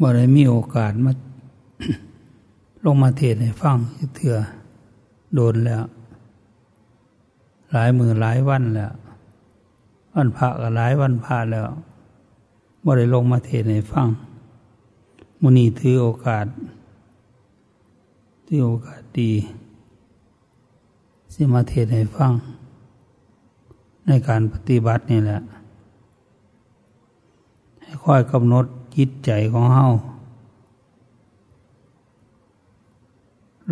บ่ได้มีโอกาสมาลงมาเทศให้ฟังเถื่อโดนแล้ว หลายมือหลายวันแล้ว วันพระก็หลายวันพระแล้วบ่ได้ลงมาเทศให้ฟังมุนีถือโอกาสถือโอกาสดีสิมาเทศให้ฟัง ในการปฏิบัตินี่แหละ ให้ค่อยกำหนด จิตใจของเฮา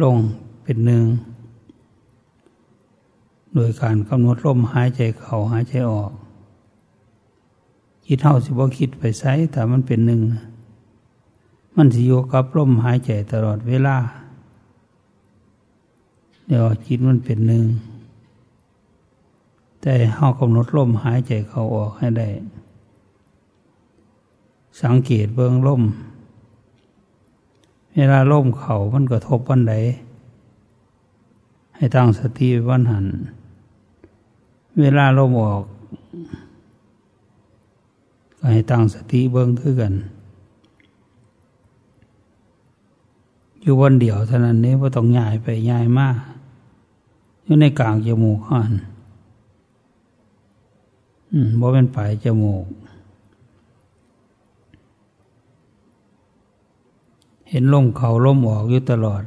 ลงเป็นหนึ่ง โดยการกำหนดลมหายใจเข้าหายใจออก คิดเท่าสิบ่คิดไปไซแต่มันเป็นหนึ่ง มันสิอยู่กับลมหายใจตลอดเวลาเดี๋ยวจิตมันเป็นหนึ่ง แต่เฮากำหนดลมหายใจเข้าออกให้ได้ สังเกตเบื้องลมเวลาลมเข่ามันกระทบวันใดให้ตั้งสติวันหัน เวลาลมออก ก็ให้ตั้งสติเบิ้องคือกัน อยู่วันเดียวเท่านั้นนี้ว่าต้องย้ายไปย้ายมาอยู่ในกลางจมูกหันอืมบ่เป็นปลายจมูก เห็นลมเขาลมออกอยู่ตลอด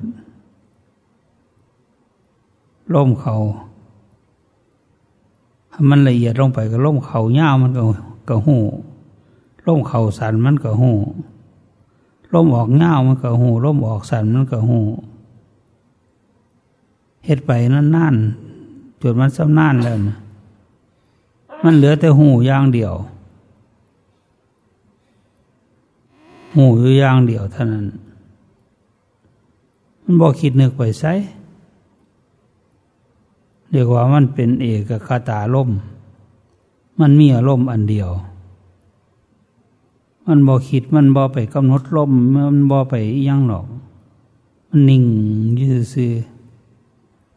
ลมเขาถ้ามันละเอียดลงไปก็ลมเขาเงามันก็ก็หูลมเข่าสันมันก็หูลมออกเงามันก็หูลมออกสันมันก็หูเฮ็ดไปนั่นนั่นจนมันซ้ำนั่นแล้วนะมันเหลือแต่หูอย่างเดียว หูอยู่อย่างเดียวเท่านั้น มันบอกคิดนึกไปใส่เรียกว่ามันเป็นเอกคาตาล่มมันมีอารมณ์อันเดียว มันบอคิดมันบอไปกำหนดลมมันบอไปยั่งหรอก มันนิ่งยืดซื่อ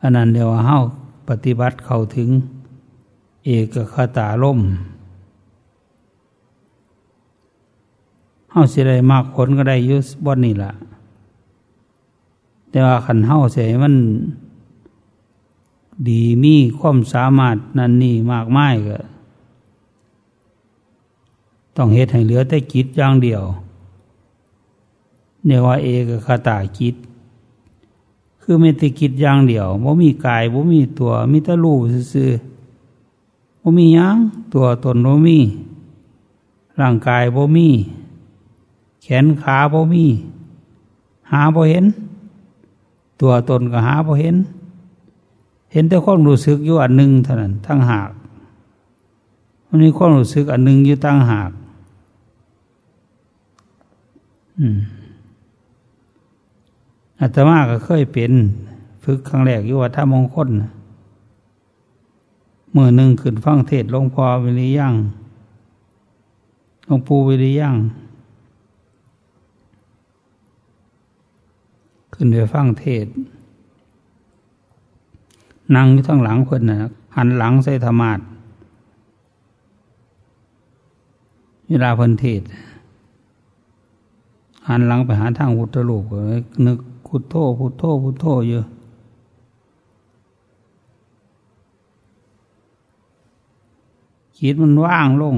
อันนั้นเดียวว่าเฮาปฏิบัติเข้าถึง เอกคาตาล่มเฮาสิได้มากผลก็ได้ยุสบอนนี่ล่ะ แต่ว่าขันเฮาเสียมัน ดีมีความสามารถนั่นนี่มากมายก็ต้องเหตุให้เหลือแต่จิตอย่างเดียวเนี่ยว่าเอกคตาจิต คือไม่ติกิจอย่างเดียวบ่มีกายบ่มีตัวมีตะลูซื่อบ่มียังตัวตนบ่มี ร่างกายบ่มี แขนขาบ่มี หาบ่เห็น ตัวตนก็หาบ่เห็น เห็นแต่ความรู้สึกอยู่อันหนึ่งเท่านั้นทั้งหาก มันมีความรู้สึกอันหนึ่งอยู่ตั้งหาก อืมอาตมาก็เคยเป็นฝึกครั้งแรกอยู่วัดท่ามงคลเมื่อหนึ่งขึ้นฟังเทศหลวงพ่อวิริยังหลวงปู่วิริยัง ขึ้นไปฟังเทศนั่งอยู่ทั้งหลังคนนะหันหลังใส่ธรรมาทเวลาเพิ่นเทศหันหลังไปหาทางพุทธลูกนึกพุทโธพุทโธพุทโธเยอะคิดมันว่างลง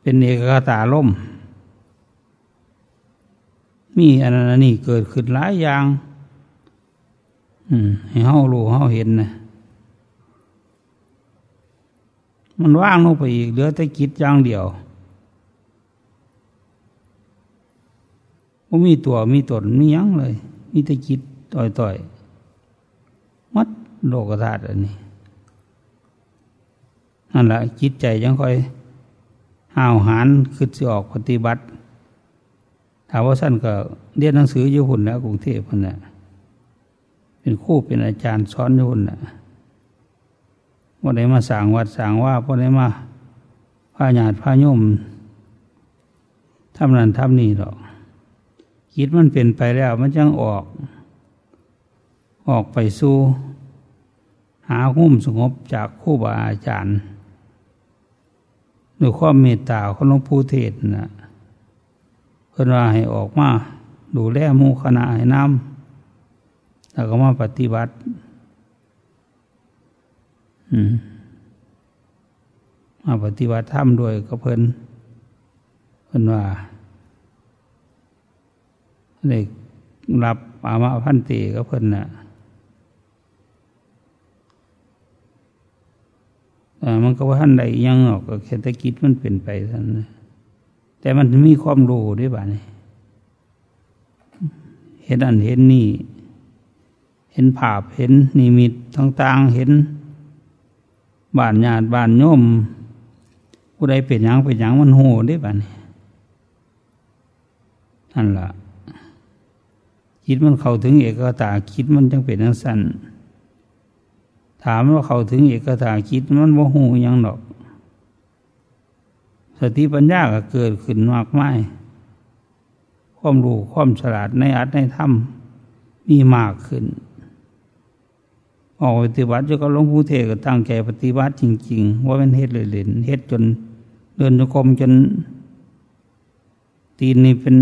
เป็นเอกตาล่ม มีอันนั้นนี่เกิดขึ้นหลายอย่างให้เฮารู้เฮาเห็นนะมันว่างลงไปอีกเหลือแต่จิตอย่างเดียวว่ามีตัวมีตนมียังเลย มีแต่จิตต่อยต่อยมัดโลกธาตุอันนี้นั่นแหละจิตใจยังค่อยห้าวหานคือจะออกปฏิบัติ ถามว่าสั้นก็เรียนหนังสืออยู่หุ่นแล้วกรุงเทพคนน่ะเป็นคู่เป็นอาจารย์สอนอยู่น่ะว่าได้มาสั่งวัดสั่งว่าพอได้มาพาญาติพาโยมทำนั้นทำนี่หรอกคิดมันเป็นไปแล้วมันจังออก ออกไปสู่หาหุ้มสงบจากคู่บาอาจารย์ด้วยความเมตตาของหลวงปู่เทศนะ พิ่นว่าให้ออกมาดูแลหมู่คณะให้นำแล้วก็มาปฏิบัติมาปฏิบัติธรรมด้วยก็เพิ่นเพิ่นว่าได้รับอามาพันตีก็เพิ่นน่ะมันก็ว่าท่านใดยังออกก็เศรษฐกิจมันเป็นไปท่าน แต่มันมีความรู้ด้วยบ้านี่เห็นอันเห็นนี่ เห็นภาพเห็นนิมิตต่างๆเห็นบ้านญาติบ้านโยมผู้ใดเป็นยังเป็นยังมันโหได้บ้านี่นั่นล่ะคิดมันเข้าถึงเอกตาคิดมันจังเป็นนังสั้นถามว่าเข้าถึงเอกตาคิดมันโมโหยังดอก สติปัญญาก็เกิดขึ้นมากมายความรู้ความฉลาดในอัตในธรรมมีมากขึ้น ออกปฏิบัติจะก็ลงปู่เทก็ตั้งใจปฏิบัติจริง ๆ ว่าเป็นเฮ็ดเลยเล่นเฮ็ดจนเดินจงกรมจน ตีนนี่เป็น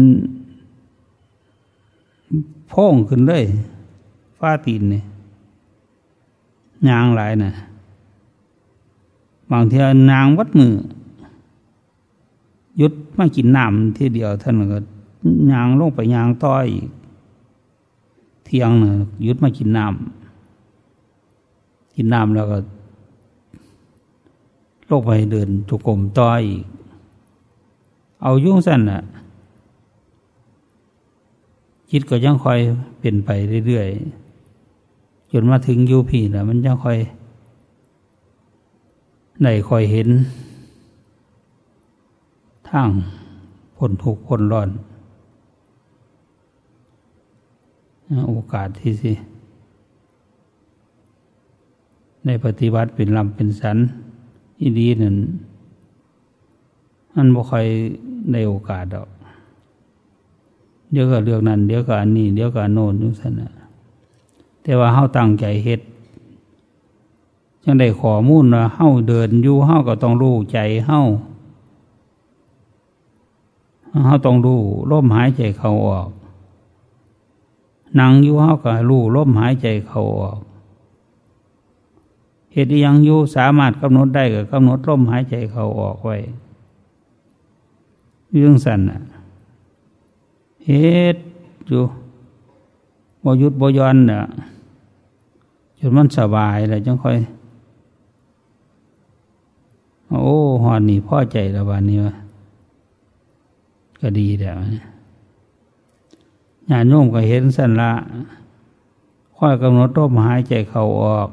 พ่งขึ้นเลยฟ้าตีนนี่ยางหลายนะบางทีนางวัดมือ ยุดไม่กินน้ำที่เดียว ท่านก็ยางลงไปยางต้อยเที่ยงนะยุดมากินน้ำกินน้ำแล้วก็ลงไปเดินจุกลมต้อยเอายุ่งสั้นน่ะจิตก็ยังคอยเปลี่ยนไปเรื่อยๆจนมาถึงยูพีนะมันยังคอยในคอยเห็น ทางผลทุกผลร้อน โอกาสที่สิในปฏิบัติเป็นลำเป็นสันอีดีนั่นมันบ่ค่อยในโอกาสดอกเดี๋ยวก็เรื่องนั้น เดี๋ยวก็อันนี้ เดี๋ยวก็โน่นนู่นสนะแต่ว่าเฮาตั้งใจเฮ็ดจังได้ขอมูลว่าเฮาเดินอยู่เฮาก็ต้องรู้ใจเฮา เฮาต้องรู้ลมหายใจเขาออก นั่งอยู่เฮาก็รู้ลมหายใจเขาออกเหตุยังอยู่สามารถกำหนดได้ก็กำหนดลมหายใจเขาออกไว้เรื่องสั้นน่ะเฮ็ดอยู่บยุดบยอนเนี่ยจนมันสบายเลยจังค่อย โอ้หอนนี่พ่อใจละวันนี้วะ ก็ดีแล้วญาโยมก็เห็นสั้นละค่อยกำหนดร่มหายใจเขาออก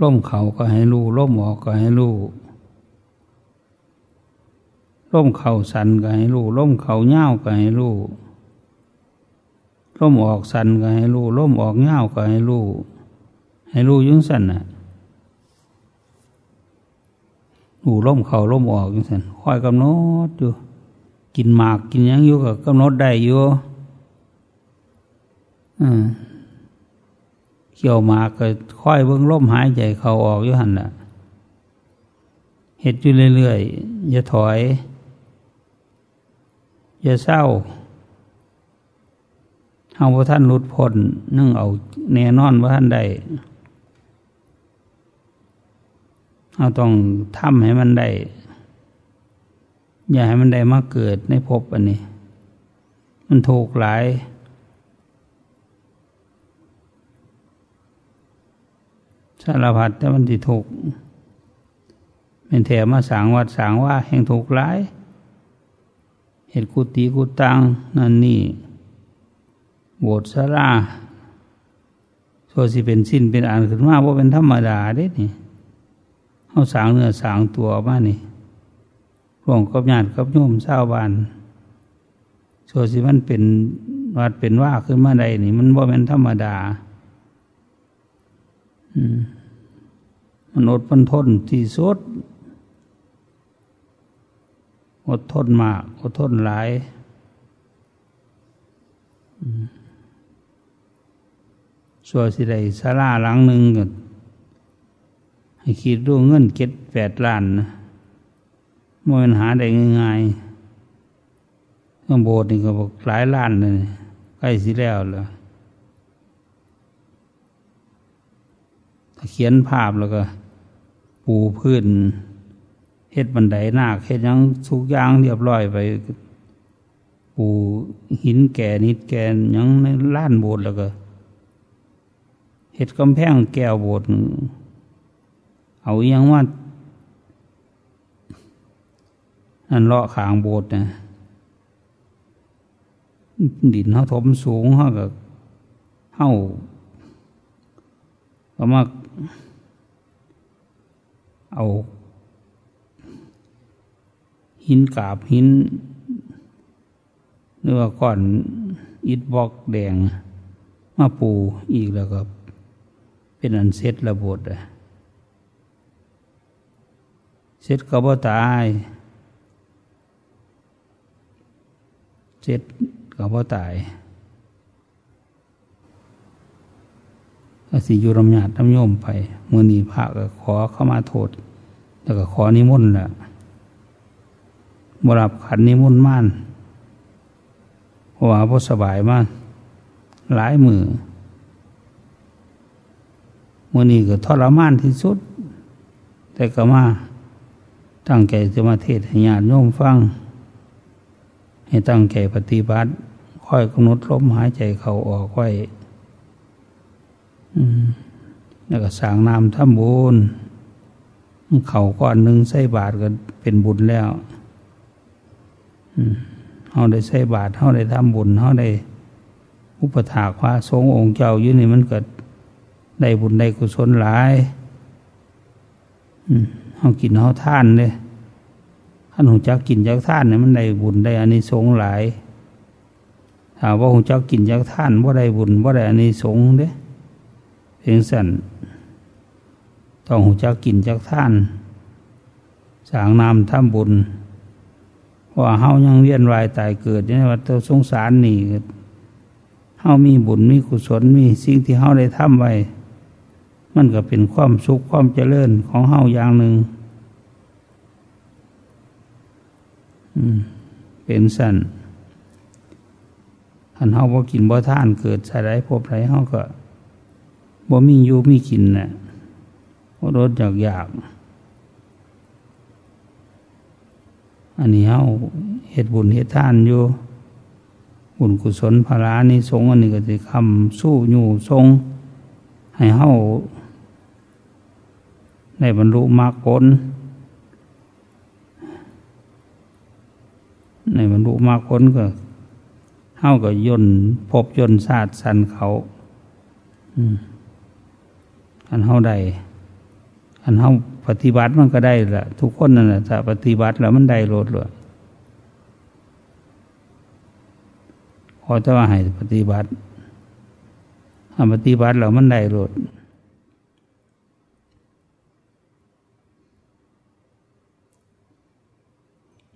ร่มเขาก็ให้รู้ร่มออกก็ให้รู้ร่มเข่าสันก็ให้รู้ร่มเข่าเง่าก็ให้รู้ร่มออกสันก็ให้รู้ร่มออกเง่าก็ให้รู้ให้รู้ยุ่งสันน่ะ รู้ร่มเข่าร่มออกอยุ่งสันค่อยกำหนดอยู่ กินหมากกินยังอยู่ก็กำหนดได้อยู่อืมเขี่ยวหมากก็ค่อยเบิ้งร่มหายใจเขาออกอยู่หันน่ะเห็ดอยู่เรื่อยๆ อย่าถอย อย่าเศร้าเอาว่าท่านรุดพ้นนึ่งเอาแน่นอนว่าท่านใด เอาต้องทำให้มันได้ อย่าให้มันได้มาเกิดในภพอันนี้ มันถูกหลาย สารพัดแต่มันที่ถูกเป็นแถมมาสางวัดสางว่าแห่งถูกหลาย เหตุกุฏิกุตังนั่นนี่โบสถ์สาราส่วนสิเป็นสิ้นเป็นอ่านขึ้นมาว่าเป็นธรรมดาเด้นี่ เขาสางเนื้อสางตัวมานี่ร่วงกับญาติกับโยมเศร้าบานส่วนสิมันเป็นวัดเป็นว่าขึ้นมาใดนี่ มันว่เป็นธรรมดา อืมมันอดมันทนที่สุด อดทนมาก อดทนหลายส่วนสิได้สาราหลังหนึ่งก็ ให้คิดดูเงินเก็ดแปดล้านนะมันหาได้ง่ายๆข้างโบสถ์นี่ก็บอกหลายล้านเลยใกล้สิแล้วเลยถ้าเขียนภาพแล้วก็ ปูพื้นเฮ็ดบันไดนาคเฮ็ดยังทุกอย่างเรียบร้อยไป ปูหินแก่นิดแก่ยังในล้านโบสถ์แล้วก็เฮ็ดกำแพงแก้วโบสถ์ เอาอย่างว่านั่นเลาะขางโบสถ์นะดินเขาถมสูงเขาก็เข้าก็มาเอา หินกาบหินเนื้อก่อนอิฐบล็อกแดง มาปูอีกแล้วก็เป็นอันเสร็จระบบเสร็จก็บ่ตายเจ็ดก็บ่ตายก็สิอยู่รำญาติน้ำโยมไปมือนีพระก็ขอเข้ามาโทษ แล้วก็ขอนิมนต์แหละบรับขันนิมนต์ม่านเพราะว่าพอสบายมากหลายมือมือนี้ก็ทรมานที่สุด แต่ก็มา ตั้งใจจะมาเทศให้ญาติโยมฟัง ให้ตั้งใจปฏิบัติ ค่อยกำหนดลมหายใจเข้าออกไว้แล้วก็สางน้ำทำบุญเข่าก้อนหนึ่งใส่บาทก็เป็นบุญแล้วเขาได้ใส่บาทเขาได้ทำบุญเขาได้ อุปถากพระสงองค์เจ้าอยู่นี่มันเกิดได้บุญได้กุศลหลาย เขากินเขาท่านเลยท่านหงจักกินจักท่านเนี่ยมันได้บุญได้อานิสงส์หลายถามว่าหงจักกินจักท่านว่าได้บุญว่าได้อานิสงส์เด้เพียงสั่นต้องหงจักกินจักท่าน สางนามทำบุญว่าเฮายังเวียนวายตายเกิดเนี่ยว่าตัวสงสารนี่เฮามีบุญมีกุศลมีสิ่งที่เฮาได้ทำไว้ มันก็เป็นความสุขความเจริญของเฮาอย่างหนึ่งเป็นสันอันเฮาบ่กินบ่ท่านเกิดใส่ไรพบไรเฮาก็บ่มีอยู่มีกินน่ะบ่รสอยากอยากอันนี้เฮาเหตุบุญเหตุท่านอยู่ บุญกุศลภารานิสงอันนี้ก็จะคำสู้อยู่ทรงให้เฮา ในบรรลุมรรคผลในบรรลุมรรคผลก็เฮาก็ย่นพบย่นศาสตร์สันเขาอันเฮาได้อันเฮาปฏิบัติมันก็ได้ละทุกคนนั่นแหละถ้าปฏิบัติแล้วมันได้โลดเลยพอจะว่าให้ปฏิบัติถ้าปฏิบัติแล้วมันได้โลด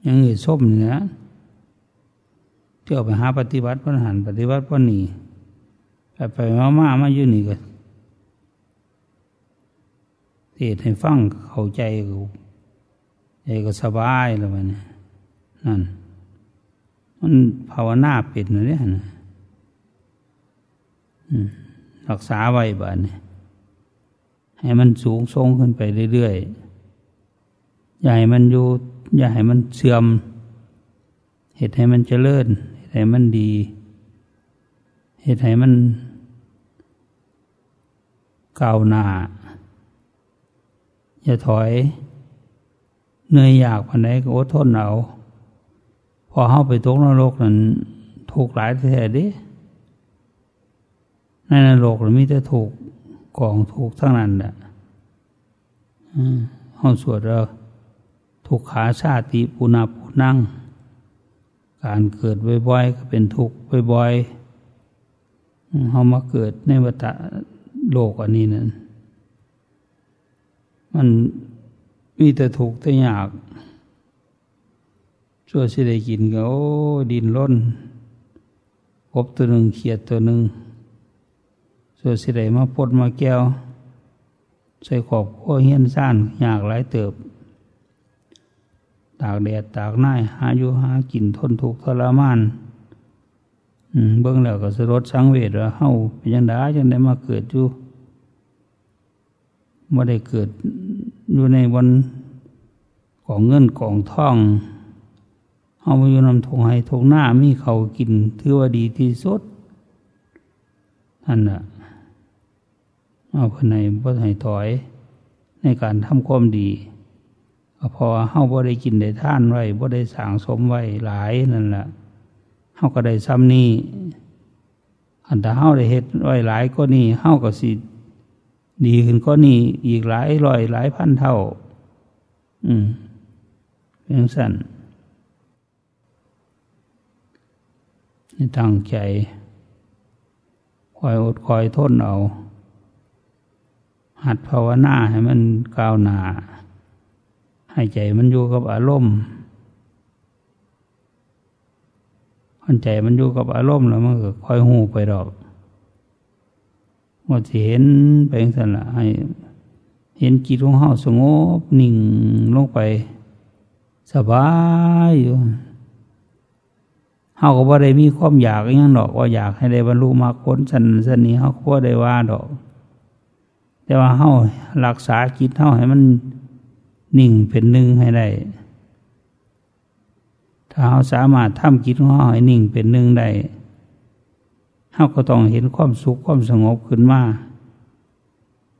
ยังอื่นส้มเนี่ยเที่ยวไปหาปฏิบัติพันหันปฏิบัติพันนีไปไปมามามาอยู่นี่ก็เทศให้ฟังเข้าใจกูใจก็สบายแล้วมันนั่น มันภาวนาเป็นเนี่ยนะรักษาไว้บ้านให้มันสูงทรงขึ้นไปเรื่อยๆ อย่าให้มันอยู่ อย่าให้มันเสื่อม เหตุให้มันเจริญ เหตุให้มันดี เหตุให้มันก้าวหน้า อย่าถอย เหนื่อยอยากพันใดก็อดทนเอา พอเข้าไปตกนรกนั้นถูกหลายแท้ดิในนรกมันมีแต่ถูกกองถูกทั้งนั้นแหละห้องสวดเรา ทุกขาชาติปุนาปุนั่ง การเกิดบ่อยๆก็เป็นทุกข์บ่อยๆเขามาเกิดในวัฏโลกอันนี้นั้นมันมีแต่ทุกข์แต่ยากชั่วสิได้กินก็โอ้ดินล้นกบตัวหนึ่งเขียดตัวหนึ่งช่วสิได้มาพดมาแก้ว ใส่ขอบข้อเฮี้ยนซ่านยากหลายเติบ ตากแดดตากหน้าหาอยู่หากินทนทุกข์ทรมานเบื้องแล้วก็สรดสังเวชว่าเฮาเป็นยังไงจังได้มาเกิดอยู่ไม่ได้เกิดอยู่ในวันกองเงินกองทองเฮามาอยู่นำทงให้ทงหน้ามีเขากินถือว่าดีที่สุดนั่นน่ะเอาภายในบ่ให้ถอยในการทำความดี พอเฮาบ่ได้กินได้ท่านไว้บ่ได้สั่งสมไว้หลายนั่นแหละเฮาก็ได้ซ้ำนี้อันถ้าเฮาได้เฮ็ดไว้หลายก็นี่เฮาก็สิดีขึ้นก็นี่อีกหลายร้อยหลายพันเท่า อืมเพียงสั้นตั้งใจ คอยอดคอยทนเอา หัดภาวนาให้มันก้าวหน้า ให้ใจมันอยู่กับอารมณ์หันใจมันอยู่กับอารมณ์แล้วมันก็คอยหูไปดอกว่าจะเห็นไปสั่นละให้เห็นจิตของเฮาสงบนิ่งลงไป สบายอยู่เฮาก็บ่ได้มีความอยากอย่างดอก ว่าอยากให้ได้บรรลุมรรคผลสันสันนี้เฮาก็บ่ได้ว่าดอก แต่ว่าเฮารักษาจิตเฮาให้มัน นิ่งเป็นหนึ่งให้ได้ ถ้าเฮาสามารถทำจิตของเฮาให้นิ่งเป็นหนึ่งได้เฮาก็ต้องเห็นความสุขความสงบขึ้นมา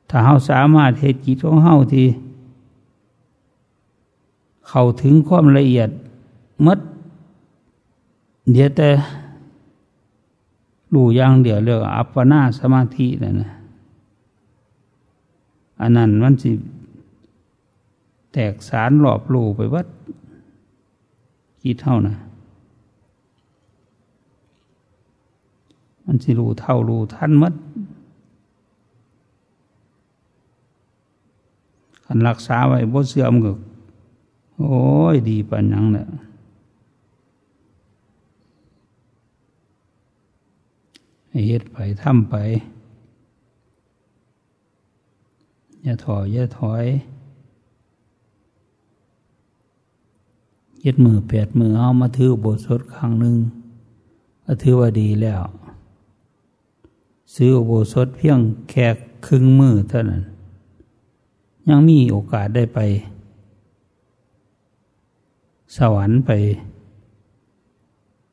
ถ้าเฮาสามารถเหตุจิตของเฮาที่ เข้าถึงความละเอียดมดเดี๋ยวแต่รู้อย่างเดียวเรียกอัปปนาสมาธินั่นนะอันนั้นมันสิ ตกสารหลอบลูไปวัดคิดเท่านะมันสิรู้เท่ารู้ท่านมัดคันรักษาไว้บ่เสื่อมก็โอ้ย ดีปัญญังเนี่ยเฮ็ดไปทำไป อย่าถอยอย่าถอย เย็ดมือแปดมือเอามาถือบทสดครั้งหนึ่งก็ถือว่าดีแล้ว ซื้อโบสถเพียงแค่ครึ่งมือเท่านั้น ยังมีโอกาสได้ไป สวรรค์ไป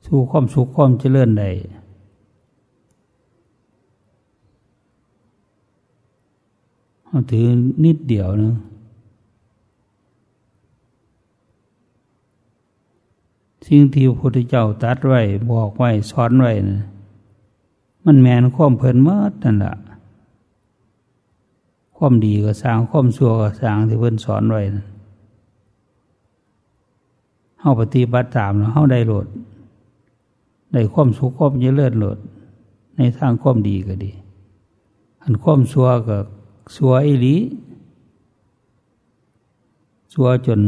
สู่ความสุขความเจริญได้ถือนิดเดียวนึง สิ่งที่พระพุทธเจ้าตัดไว้บอกไว้สอนไว้นะมันแมนความเพลินเมื่อนั่นแหละความดีก็สร้างความชั่วก็สร้างที่เพิ่นสอนไว้นะเฮาปฏิบัติตามแล้วเฮาได้โหลดได้ความสุขความเจริญโหลด ในทางความดีก็ดี อันความชั่วก็สวยหลีสัวจน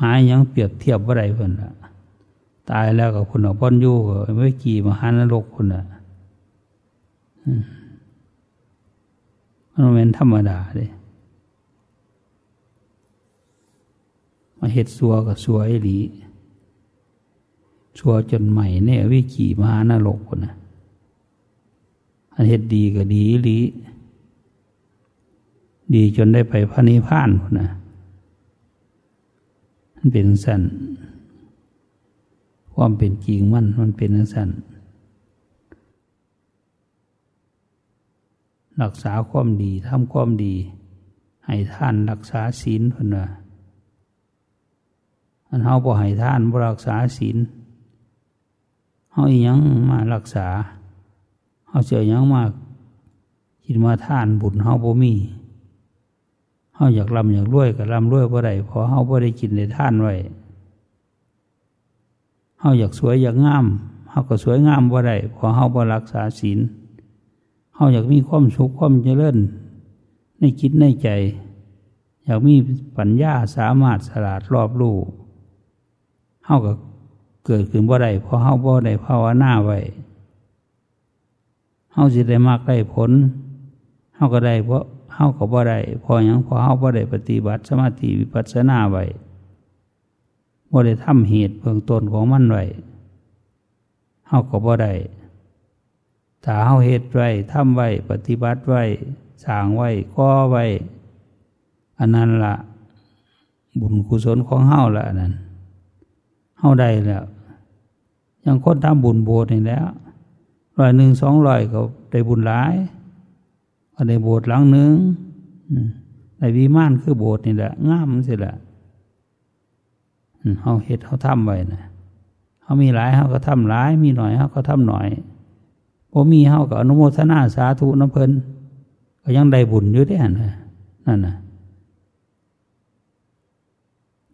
หายยังเปรียบเทียบว่าไรเพิ่นละตายแล้วกับคนออกพ้นยู่ก็ไม่กี่มหานรกคนละมันเป็นธรรมดาเลยมาเห็ดสัวกับสัวไอหลีสัวจนใหม่เนี่ยวิกี่มหานรกคนนะอันเห็ดดีก็ดีหลีดีจนได้ไปพระนิพพานคนนะ มันเป็นสั้นความเป็นจริงมันมันเป็นสั้นรักษาความดีทำความดี ให้ท่านรักษาศีลคนนะอันเฮาบ่ให้ท่านบ่รักษาศีลเฮาอีหยังมารักษาเฮาเจอยังมาคิดมาท่านบุญเฮาบ่มี เฮาอยากลำอยากรวยก็ลำรวยบ่ได้พอเฮาบ่ได้กินได้ท่านไว้เฮาอยากสวยอยากงามเฮาก็สวยงามบ่ได้พอเฮาบ่รักษาศีลเฮาอยากมีความสุขความเจริญในคิดในใจ อยากมีปัญญาสามารถสลาดรอบรู้เฮาก็เกิดขึ้นบ่ได้พอเฮาบ่ได้ภาวนาไว้เฮาสิได้มากได้ผลเฮาก็ได้เพราะ เฮาก็บ่ได้พออย่างพอเฮาบ่ได้ปฏิบัติสมาธิวิปัสสนาไว้บ่ได้ทำเหตุเบื้องต้นของมันไว้เฮาก็บ่ได้ถ้าเฮาเหตุไว้ทำไว้ปฏิบัติไว้สร้างไว้ก่อไว้อันนั้นละบุญกุศลของเฮาละอันนั้นเฮาได้แล้วยังคนทำบุญโบสถ์นี่แล้วร้อยหนึ่งสองร้อยก็ได้บุญหลาย ก็ได้โบสถ์หลังหนึ่งในวิมานคือโบสถ์นี่แหละงามสิละเขาเฮ็ดเขาทำไว้นะเขามีหลายเขาก็ทำหลาย มีหน่อยเขาก็ทำหน่อยพอมีเขาก็อนุโมทนาสาธุน้ำเพลินก็ยังได้บุญอยู่ได้นะนั่นนะ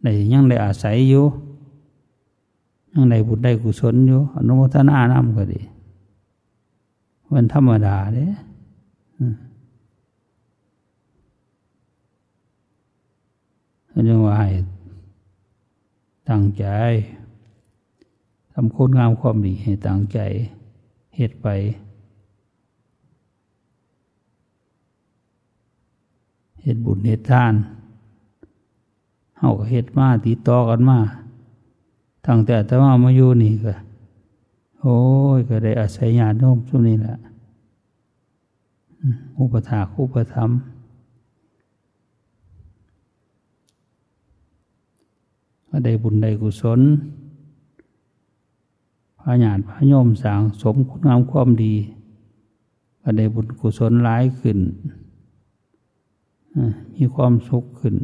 ได้ยังได้อาศัยอยู่ยังได้บุญได้กุศลอยู่อนุโมทนานำก็ดีมันธรรมดาเด้ ยังว่าให้ตั้งใจทำคุณงามความดีให้ตั้งใจเหตุไปเหตุบุญเหตุทานเฮาก็เหตุมาติดต่อกันมาตั้งแต่แต่ว่ามาอยู่นี่ก็โอ้ยก็ได้อาศัยญาติโยมช่วงนี้แหละอุปถาอุปธรรม ก็ได้บุญได้กุศลพระญาติพระโยมสางสมคุณงามความดีก็ได้บุญกุศลร้ายขึ้น มีความสุขขึ้น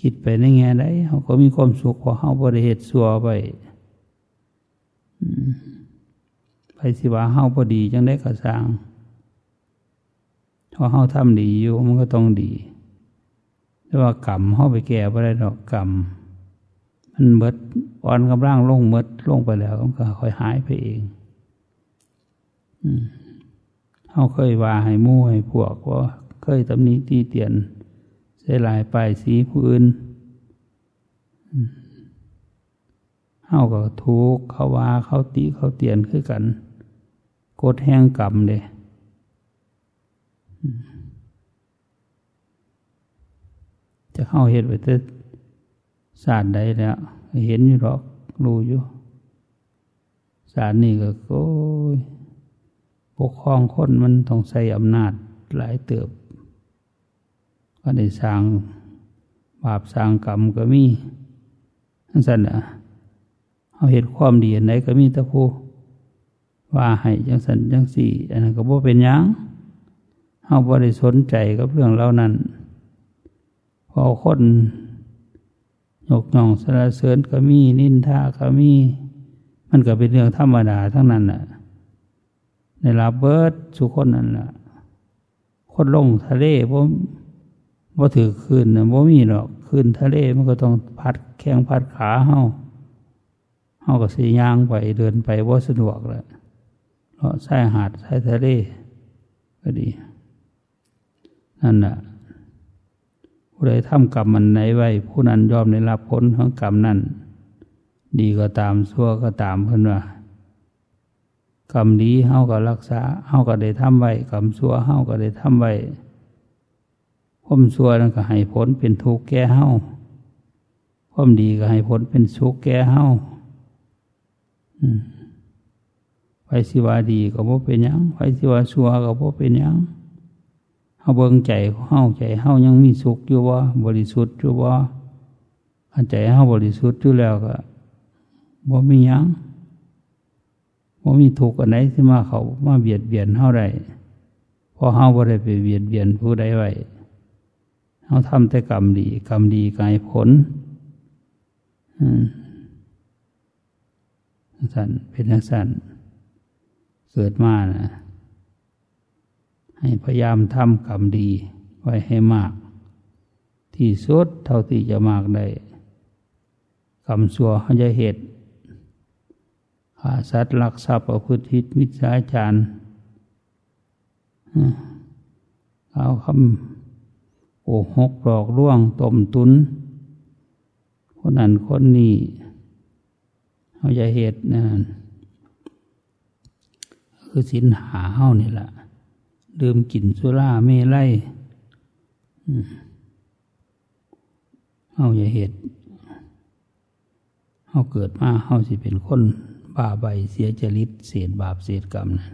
คิดไปในแง่ใดเขาก็มีความสุขเพราะเขาบริเหตุสัวไปไปสิว่าเฮาพอดีจังได้กระสางถ้าเฮาทำดีอยู่มันก็ต้องดี แต่ว่ากรรมเฮาไปแก่ไปได้ดอกกรรมมันเบิดอ่อนกำลังลงเบิดลงไปแล้วมันก็ค่อยหายไปเองเฮาเคยว่าให้มู่ให้พวกว่าเคยตำหนิตีเตียนเสียลายไปสีผู้อื่นเฮาก็ทุกเขาว่าเขาตีเขาเตียนคือกัน กดแห้งกรรมเลย จะเข้าเหตุไปแต่ศาสตร์ใดแล้ว เห็นอยู่หรอกรู้อยู่ศาสตร์นี่ก็โอ้ยปกครองคนมันต้องใส่อำนาจหลายเติบ ก็ได้สร้างบาปสร้างกรรมก็มีทั้งสั้นอะเอาเหตุความดีอันไหนก็มีต่ผู้ว่าให้จังสันจังสี่อันนั้นก็บ่เป็นยังเอาบริสนใจกับเรื่องเหล่านั้น พอคนยกย่องสรรเสริญก็มีนินทาก็มี มันก็เป็นเรื่องธรรมดาทั้งนั้นแหละในลาเบิดสุคนนั่นแหละคนลงทะเลบ่บ่ถือคืนนะบ่มีหรอกคืนทะเลมันก็ต้องพัดแข้งพัดขาเฮาเฮาก็สีย่างไปเดินไปว่าสะดวกเลยเพราะชายหาดชายทะเลก็ดี นั่นแหละ ผู้ใดทำกรรมมันไหนไว้ ผู้นั้นยอมในรับผลของกรรมนั้นดีก็ตามชั่วก็ตามเพื่อนว่ากรรมดีเฮาก็รักษาเฮาก็ได้ทำไว้กรรมชั่วเฮาก็ได้ทำไว้ความชั่วนั้นก็ให้ผลเป็นทุกข์แก่เฮาความดีก็ให้ผลเป็นสุขแก่เฮาไปสิวาดีก็บ่เป็นยังไปสิว่าชั่วก็บ่เป็นยัง เฮาเบิ่งใจเฮาใจเฮายังมีสุขอยู่ว่าบริสุทธิ์อยู่ว่าอันใจเฮาบริสุทธิ์อยู่แล้วก็บ่มียังบ่มีทุกข์อันไหนที่มาเขามาเบียดเบียนเฮาได้พอเฮาบ่ได้ไปเบียดเบียนผู้ใดไว้เฮาทำแต่กรรมดี กรรมดีกายผลอืมสันเป็นนักสันเกิดมานะ ให้พยายามทำกรรมดีไว้ให้มาก ที่สุดเท่าที่จะมากได้กรรมสัวเขาจะเหตุขาสัตว์ลักทรัพย์ประพฤติมิจฉาจารเอาคำโอหกหลอกล่วงต้มตุน คนนั้นคนนี้เขาจะเหตุนั่นคือสินหาเฮานี่แหละ ดื่มกินสุราเมลัยเฮาจะเหตุเขาเกิดมาเขาสิเป็นคนบาใบเสียจริตเสียบาปเสียกรรมนะ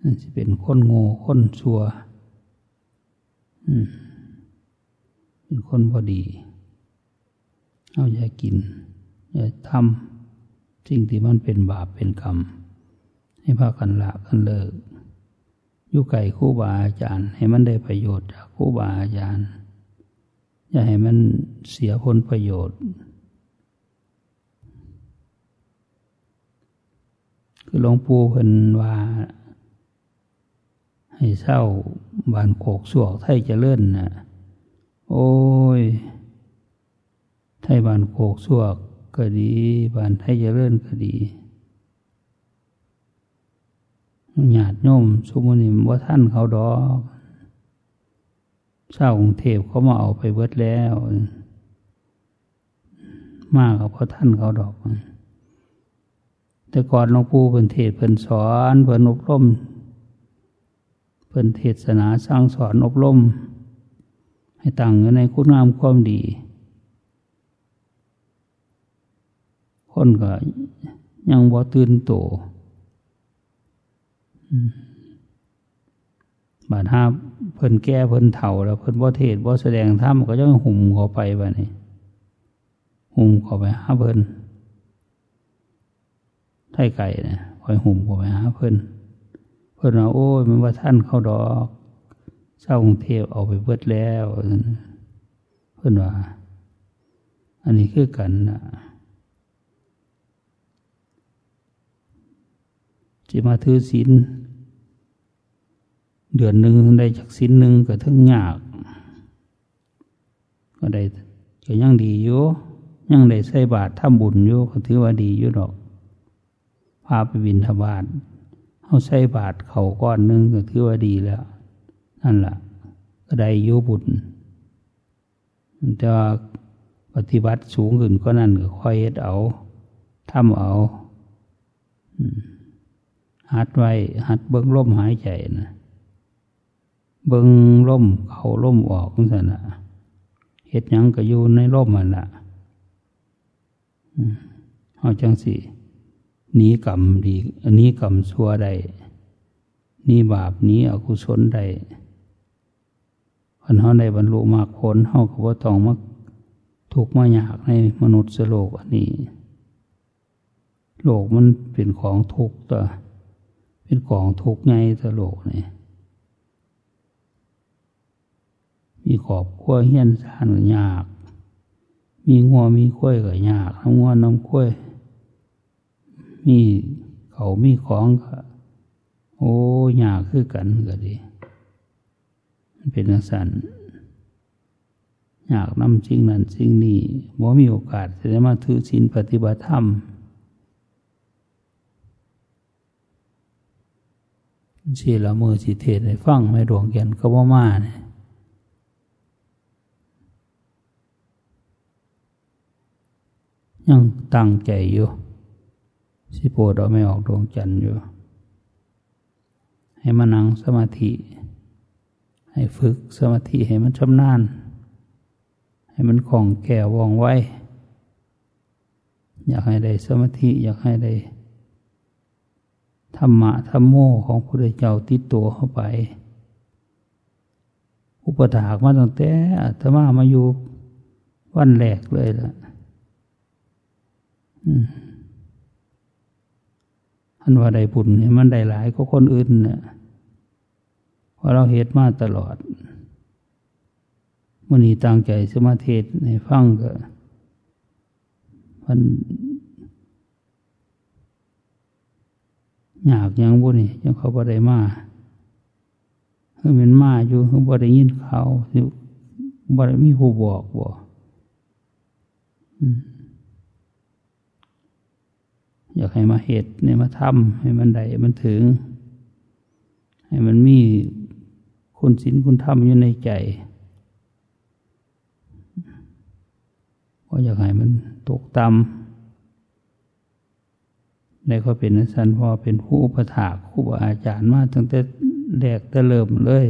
นั่นสิเป็นคนโง่คนชัวเป็นคนพอดีเอาอย่ากิน อย่าทำสิ่งที่มันเป็นบาปเป็นกรรม ให้พากันละกันเลิก อยู่ไก่คู่บาอาจารย์ ให้มันได้ประโยชน์จากคู่บาอาจารย์ อย่าให้มันเสียผลประโยชน์ คือหลวงปู่เพิ่นว่า ให้เศร้าบานโขกสวกไทยจะเลื่อนนะโอ้ย ไทยบานโขกสวกก็ดี บานไทยจะเลื่อนก็ดี หยาดโยมสมุนิมว่าท่านเขาดอกเศร้ากรุงเทพเขามาเอาไปเบิดแล้ว มากกับพราะท่านเขาดอก แต่ก่อนหลวงปู่เพิ่นเทศเพิ่นสอนเพิ่นอบรมเพิ่นเทศนาสร้างสอนอบรม ให้ตั้งอยู่ในคุณงามความดี คนก็ยังบ่ตื่นโต บาดห้าเพิ่นแก้เพิ่นเถ่าแล้วเพิ่นบ่เทศบ่แสดงธรรมก็จะหุ่มเข้าไปแบบนี้หุ่มเข้าไปหาเพิ่นไทไก่เนี่ยคอยหุ่มเข้าไปหาเพิ่นเพิ่นว่าโอ้ยมันว่าท่านเข้าดอกเจ้ากรุงเทพเอาไปเบิดแล้ว เพิ่นว่า อันนี้คือกันนะ จะมาถือศีลเดือนหนึ่งได้จากศีลหนึ่งก็ทั้งยาก ก็ได้ก็ยังดีอยู่ยังได้ใส่บาตรทำบุญอยู่ก็ถือว่าดีอยู่ดอก พาไปบินทบาทเอาใส่บาตรเขาก้อนหนึ่งก็ถือว่าดีแล้ว นั่นแหละก็ได้ยุบุญแต่ปฏิบัติสูงขึ้นก็นั่นก็ค่อยเฮ็ดเอาทำเอา อืม หัดไว้หัดเบิ้งล่มหายใจนะเบิ้งล่มเขาล่มออกนั่นนะเห็ดยังก็อยู่ในล่มมันละเอาจังสิหนีกรรมดีอันนี้กรรมชั่วใดนี้บาปนี้อกุศลใดคนเขาได้บรรลุมากผลเขาก็ว่าต้องมาถูกมาอยากในมนุษย์โลกอันนี้ โลกมันเป็นของทุกข์ตัว เป็นกองทุกข์ไงตโลกเนี่ยมีขอบขั้วเฮี้ยนสานก็ยาก มีงัวมีข้วยก็ยากน้ำงัวน้ำข้วย มีเขามีของก็โอ้ยากคือกันก็ดีมันเป็นสันอยากนำสิ่งนั้นสิ่งนี้บ่มีโอกาสจะได้มาถือศีลปฏิบัติธรรม สีละมือสีเทศให้ฟังไม่ดวงแกนก็บ่มาเนี่ยยังตั้งใจอยู่สิโปดเอาไม่ออกดวงจันทร์อยู่ ให้มานั่งสมาธิ ให้ฝึกสมาธิให้มันชำนาญ ให้มันคล่องแก่ว่องไว อยากให้ได้สมาธิ อยากให้ได้ ธรรมะธรรมโมของพระเจ้าติดตัวเข้าไป อุปถากมาตั้งแต่ธรรมะมาอยู่วันแรกเลยล่ะอันว่าได้บุญมันได้หลายก็คนอื่นเนี่ยเพราะเราเหตุมาตลอดมันนี้ตั้งใจสมาธิในฟังก็มัน ยากยังบุนี่ยังเขาบ่ได้มาเฮ้ยมันมาอยู่เขาบ่ได้ยินเขาบ่ได้มีผู้บอกบ่อยากให้มาเหตุเนี่ยมาทำให้มันได้มันถึง ให้มันมีคุณศีลคุณธรรมอยู่ในใจก็อยากให้มันตกต่ำ ได้ก็เป็นนักสันพอเป็นผู้อุปถากครูบาอาจารย์มาตั้งแต่แรกแต่เริ่มเลย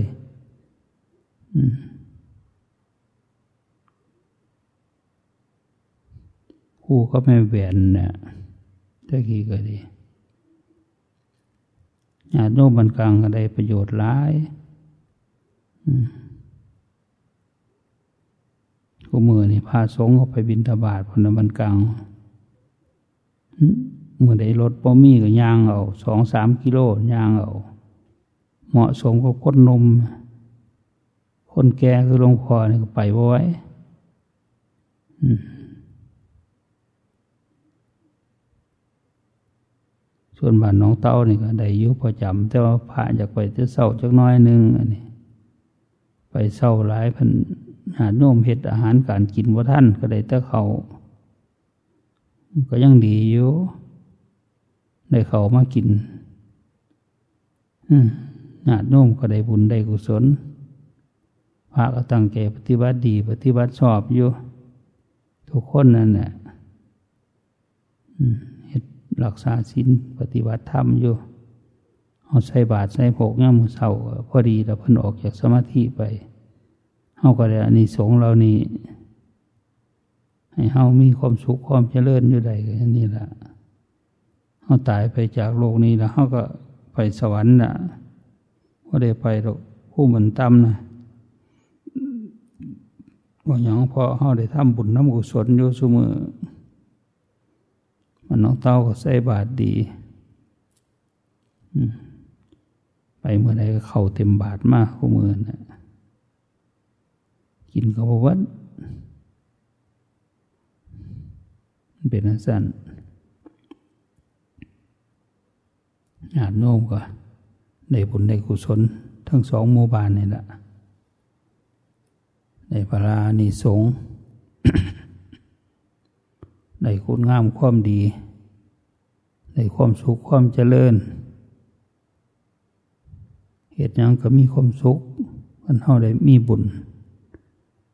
คู่ก็ไม่แหวนเนี่ยตะกี้ก็ดีญาติโยมบันกลางก็ได้ประโยชน์หลายกูมือนี่พาสงเขาไปบินทบาทพนบันกลาง เมื่อได้รถปอมี่ก็ย่างเอาสองสามกิโลย่างเอาเหมาะสมกับคนนม คนแก่คือหลวงพ่อนี่ก็ไปบ่ไว้ส่วนบ้านน้องเต้านี่ก็ได้ยุประจำแต่ว่าพระอยากไปจะเศร้าจักน้อยนึงอันนี้ ไปเศร้าหลายพันหาโน้มเห็ดอาหารการกินว่าท่านก็ได้แต่เขา ก็ยังดีอยู่ ได้เขามากินหาโน้มก็ได้บุญได้กุศลพระก็ตั้งใจปฏิบัติดี ปฏิบัติชอบอยู่ทุกคนนั่นแหละรักษาศีลปฏิบัติธรรมอยู่เอาใส่บาตรใส่โผกง่ามเสาพอดีแล้วพันออกจากสมาธิไปเฮาก็ได้อันนี้สงเรานี่ให้เฮามีความสุขความเจริญอยู่ใดกันนี่แหละ เฮาตายไปจากโลกนี้แล้วเฮาก็ไปสวรรค์น่ะก็ได้ไปหรอกผู้เหมันต่ำนะว่าอย่างพอเฮาได้ทำบุญน้ำกุศลอยู่เสมอมันน้องเต้าก็ใส่บาทดีไปเมื่อใดก็เข้าเต็มบาทมากคู่มือนะกินกับวัดเป็นสั้น ญาติโน้มก็ได้บุญได้กุศลทั้งสองโมบานนี่แหละได้พรานิสงได้คุณงามความดีได้ความสุขความเจริญเหตุยังก็มีความสุขมันเท่าได้มีบุญ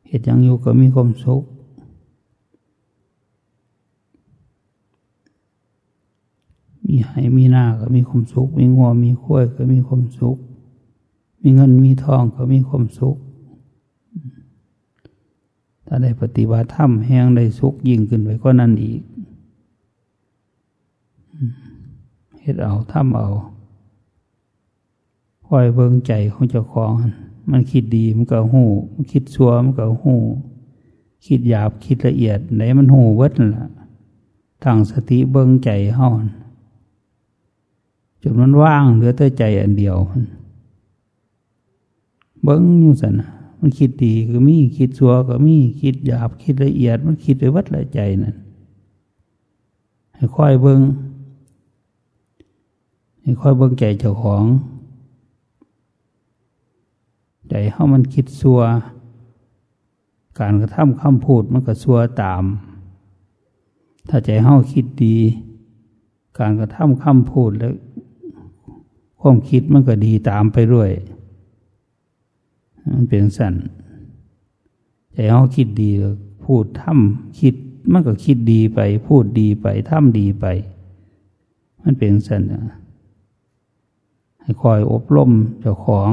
เหตุยังอยู่ก็มีความสุข มีไหมีหน้าก็มีความสุข มีงัวมีข้วยก็มีความสุข มีเงินมีทองก็มีความสุข ถ้าได้ปฏิบัติธรรมแห้งได้สุขยิ่งขึ้นไปก็นั่นอีกเฮ็ดเอาทำเอาคอยเบิ่งใจของเจ้าของ มันคิดดีมันก็หูมันคิดชัวมันก็หูคิดหยาบคิดละเอียดไหนมันหูเวัดล่ะทางสติเบิ่งใจห้อน จนมันว่างเหลือแต่ใจอันเดียว เบิ้งอยู่สันมันคิดดีก็มีคิดชัวก็มีคิดหยาบคิดละเอียด มันคิดไปวัดละใจนั่นให้ค่อยเบิ้งให้ค่อยเบิ้งใจเจ้าของ ใจเขามันคิดซัวการกระทำคำพูดมันก็ซัวตาม ถ้าใจเขาคิดดี การกระทำคำพูดแล้ว ความคิดมันก็ดีตามไปด้วย มันเป็นสั่นใจเขาคิดดีพูดทำคิดมันก็คิดดีไป พูดดีไปทำดีไป มันเป็นสั่นให้คอยอบรมเจ้าของ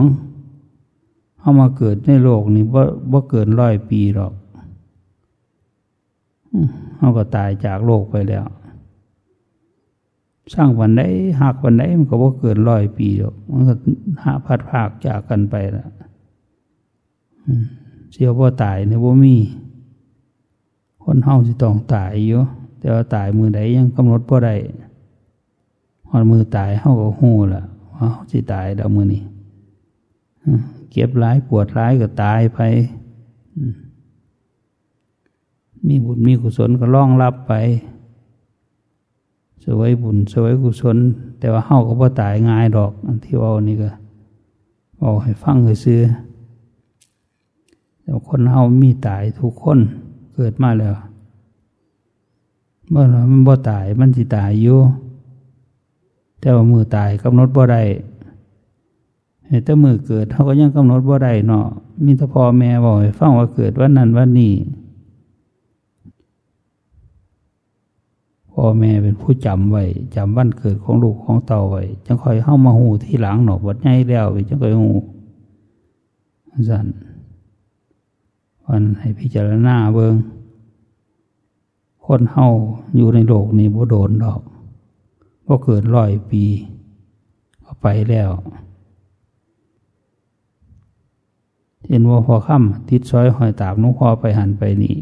เข้ามาเกิดในโลกนี้ว่าว่าเกินร้อยปีหรอกเขาก็ตายจากโลกไปแล้ว สร้างวันไหนหักวันไหนมันก็ว่าเกินร้อยปีหรอกมันก็หาพัดภาคจากกันไปละเสียว่าตายในว่ามี คนเฮาสิต้องตายอยู่แต่ว่าตายมือใดยังกำหนดบ่ได้พอมือตายเฮาก็หูละว่าสิตายดาวมือนี้เก็บร้ายปวดร้ายก็ตายไปมีบุญมีกุศลก็ล่องรับไป สวยบุญสวยกุศล แต่ว่าเฮาก็บ่ตายง่ายดอกอันที่ว่านี่ก็บอกให้ฟังเลยซื้อแต่คนเฮามีตายทุกคนเกิดมาแล้วเมื่อมันบ่ตายมันสิตายอยู่แต่ว่ามือตายกำหนดบ่ได้แต่มือเกิดเขาก็ยังกำหนดบ่ได้เนาะมีแต่พ่อแม่บอกให้ฟังว่าเกิดวันนั้นวันนี้ พ่อแม่เป็นผู้จำไว้จำวันเกิดของลูกของเต่าไว้จังคอยเข้ามาหูที่หลังหนอกวัดใหญ่แล้วจังคอยหูสั่นวันให้พิจารณาเบิงคนเฮาอยู่ในโลกนี้บ่โดนดอกบ่เกิดร้อยปีก็ไปแล้วเห็นว่าพอค่ำติดซอยหอยตาบนุพอไปหันไปนี่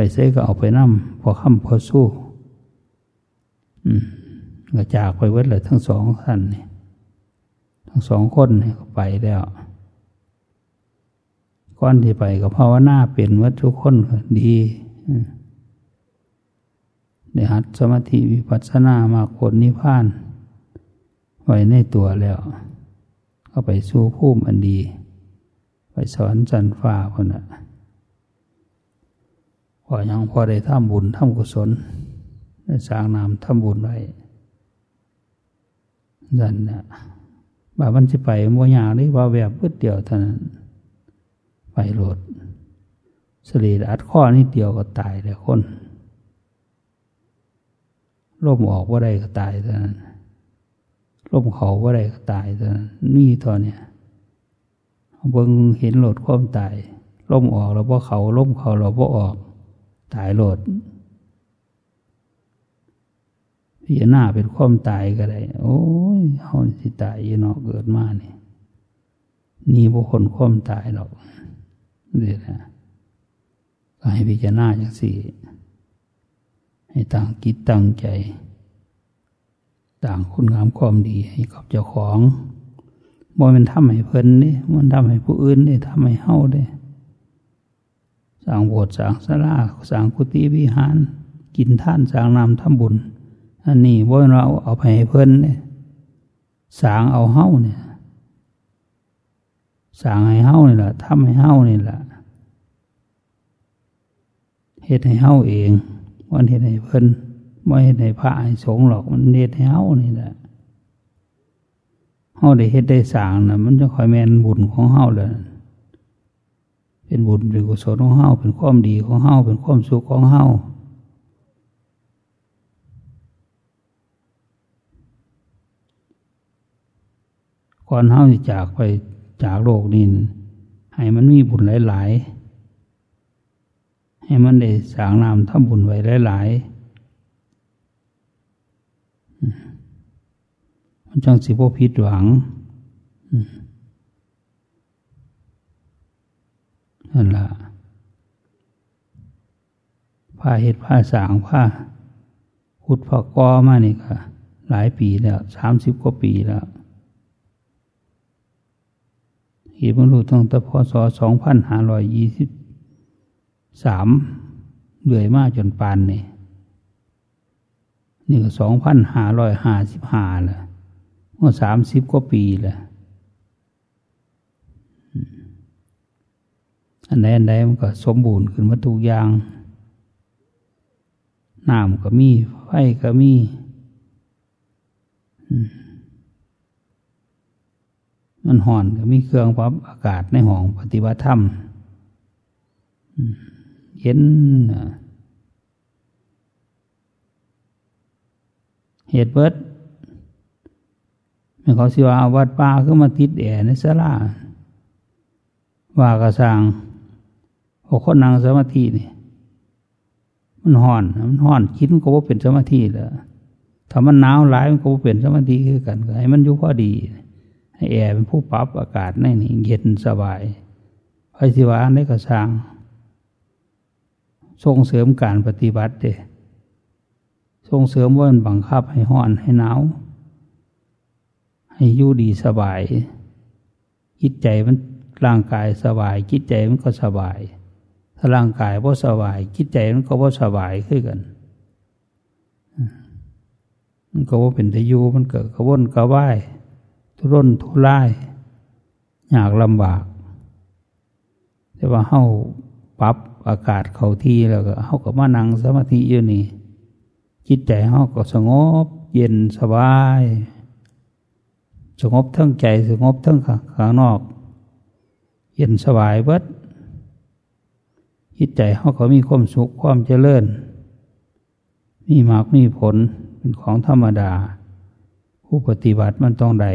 ไปเซก็เอาไปนั่มพอค่ำพอสู้ก็จากไปเวทเลยทั้งสองท่านนี่ทั้งสองคนนี่ก็ไปแล้วก้อนที่ไปก็ภาวนาเป็นวัตทุกคนดีเดหัดสมาธิวิปัสสนามาผลนิพพาน ไว้ในตัวแล้ว ก็ไปสู่ภูมิอันดี ไปสอนจันฟ้าคนน่ะ พอยังพอได้ทำบุญทำกุศลได้สร้างนามทำบุญไว้นั่นน่ะบาบันจะไปมัวยางได้ว่าแบบเพื่อเดียวเท่านั้นไปโหลดสลีอัดข้อนิดเดียวก็ตายเลยคนล่มออกว่าได้ก็ตายเท่านั้นล่มเขาว่าได้ก็ตายเท่านั้นนี่ตอนเนี้ยเบิ่งเห็นโหลดความตายล่มออกเราเพราะเขาล่มเขาเราเพราะออก ตายโหลดพิจารณาเป็นความตายก็ได้ โอ้ยเฮาสิตายยีนอกเกิดมานี่นี่บุคคลความตายหรอกเดี๋ยวนะก็ให้พิจารณาอย่างสี่ ให้ต่างกิจตั้งใจ ต่างคุณงามความดีให้กับเจ้าของบ่มันทำให้เพิ่นนี่มันทำให้ผู้อื่นได้ทำให้เฮาได้ สร้างโบสถ์สร้างศาลาสร้างกุฏิวิหาร กินท่านสร้างน้ำทำบุญ อันนี้บ่เราเอาไปให้เพิ่นเนี่ยสางเอาเฮ้าเนี่ยสางให้เฮ้านี่แหละทำให้เฮ้านี่แหละเฮ็ดให้เฮ้าเองวันเฮ็ดให้เพิ่นไม่เฮ็ดให้พระให้สงหรอกมันเฮ็ดให้เฮ้านี่แหละเฮ้าได้เฮ็ดได้สางนะมันจะคอยแมนบุญของเฮ้าเลย เป็นบุญเป็นกุศลของเฮาเป็นความดีของเฮาเป็นความสุขของเฮาก่อนเฮาจะจากไปจากโลกนี้ให้มันมีบุญหลาย ๆ ให้มันได้สางนามทำบุญไว้หลาย ๆ มันจังสิบ่ผิดหวัง นั่นละผ้าเห็ดผ้าสางผ้าขุดผ้ากอมานี่ก็หลายปีแล้วสามสิบกว่าปีแล้วเหตุบรรลุตั้งแต่พศสองพันห้าร้อยยี่สิบสามเลื่อยมากจนปานนี่นี่ก็สองพันห้าร้อยห้าสิบห้าละเมื่อสามสิบกว่าปีและ อันใดอันใดมันก็สมบูรณ์ขึ้นมาทุกอย่างน้ำก็มีไฟก็มีมันห่อนก็มีเครื่องปรับอากาศในห้องปฏิบัติธรรมเย็นเหตุเบิดม่เขาสิว่าวัดป่าขึ้นมาติดแอร์ในสลาว่ากระสัง หกคนนั่งสมาธินี่มันห่อนมันห่อนคิดมันก็ว่าเป็นสมาธิแล้วถ้ามันหนาวหลายมันก็ว่าเป็นสมาธิคือกันให้มันอยู่พอดี ให้แอร์เป็นผู้ปรับอากาศในนี่เย็นสบายไพศิวาได้กระชังส่งเสริมการปฏิบัติเดส่งเสริมว่ามันบังคับให้ห้อนให้หนาวให้อยู่ดีสบายจิตใจมันร่างกายสบายจิตใจมันก็สบาย ถ้าร่างกายว่สบายจิตใจมันก็ว่สบายขึ้นกัน มันก็ว่าเป็นทยูมันเกิดกระวนกระว่ายทุรนทุรายยากลำบาก แต่ว่าเฮาปรับอากาศเขาที่แล้วก็เฮาก็มานั่งสมาธิอยู่นี่จิตใจเฮาก็สงบ เย็นสบาย สงบทั้งใจสงบทั้งข้างนอก เย็นสบายเบิด จิตใจเขาก็มีความสุขความเจริญ มีมากมีผลเป็นของธรรมดา ผู้ปฏิบัติมันต้องได้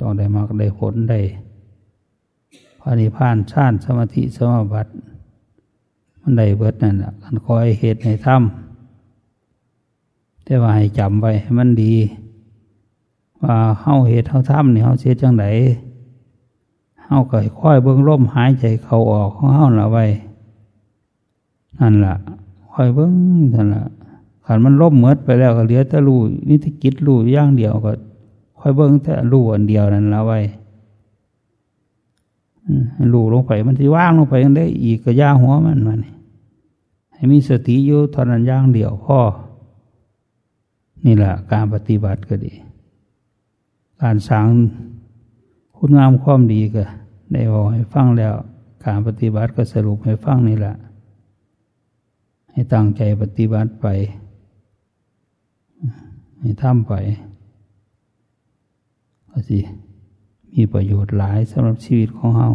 ต้องได้มากได้ผลได้พานิพานชาติสมาธิสมาบัติ มันได้เบิดนั่นแหละกันคอยเหตุในถ้ำแต่ว่าให้จำไว้ให้มันดี ว่าเฮาเหตุเฮาถ้ำเนี่ยเฮาเสียจังได เฮาก็ค่อยเบื้องร่มหายใจเข้าออกของเฮาละไว้นั่นล่ะค่อยเบื้องนั่นล่ะขันมันล่มเมดไปแล้วก็เหลือแต่รูนิติกิจรูอย่างเดียวก็ ค่อยเบื้องแต่รูอันเดียวนั่นละไว้รูลงไปมันที่ว่างลงไปยังได้อีกก็ย่าหัวมันมันให้มีสติอยู่ทอนนั้นย่างเดียวพ่อนี่แหละการปฏิบัติก็ดี การสร้าง คุณงามความดีก็ได้บอกให้ฟังแล้ว การปฏิบัติก็สรุปให้ฟังนี่แหละ ให้ตั้งใจปฏิบัติไป ให้ทำไปก็สิ มีประโยชน์หลายสำหรับชีวิตของเฮา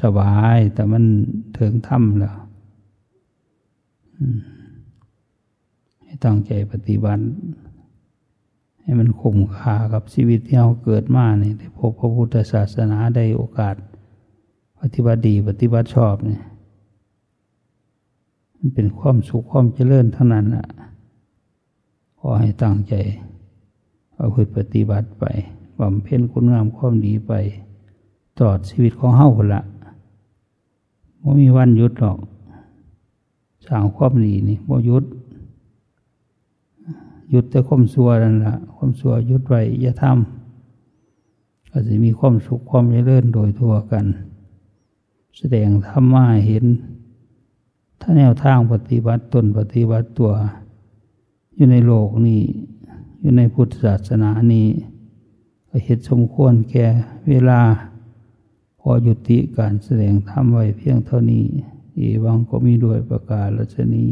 สบายแต่มันถึงถ้ำแล้วให้ตั้งใจปฏิบัติ ให้มันคุ้มค่ากับชีวิตที่เราเกิดมาเนี่ยได้พบพระพุทธศาสนาได้โอกาส ปฏิบัติดีปฏิบัติชอบเนี่ยมันเป็นความสุขความเจริญเท่านั้นอะขอให้ตั้งใจเอาพืชปฏิบัติไปบำเพ็ญคุณงามความดีไปตลอดชีวิตของเฮาคนละไม่มีวันหยุดหรอกสร้างความดีนี่บ่หยุด หยุดแต่ความสัวนั่นละความสัวหยุดไว้อย่าทำก็จะมีความสุขความเจริญโดยทั่วกัน แสดงธรรมะเห็น ถ้าแนวทางปฏิบัติตนปฏิบัติตัว อยู่ในโลกนี้ อยู่ในพุทธศาสนานี้เหตุสมควรแก่เวลา พอยุติการแสดงธรรมไว้เพียงเท่านี้ อีวังก็มีด้วยประกาศลัชนี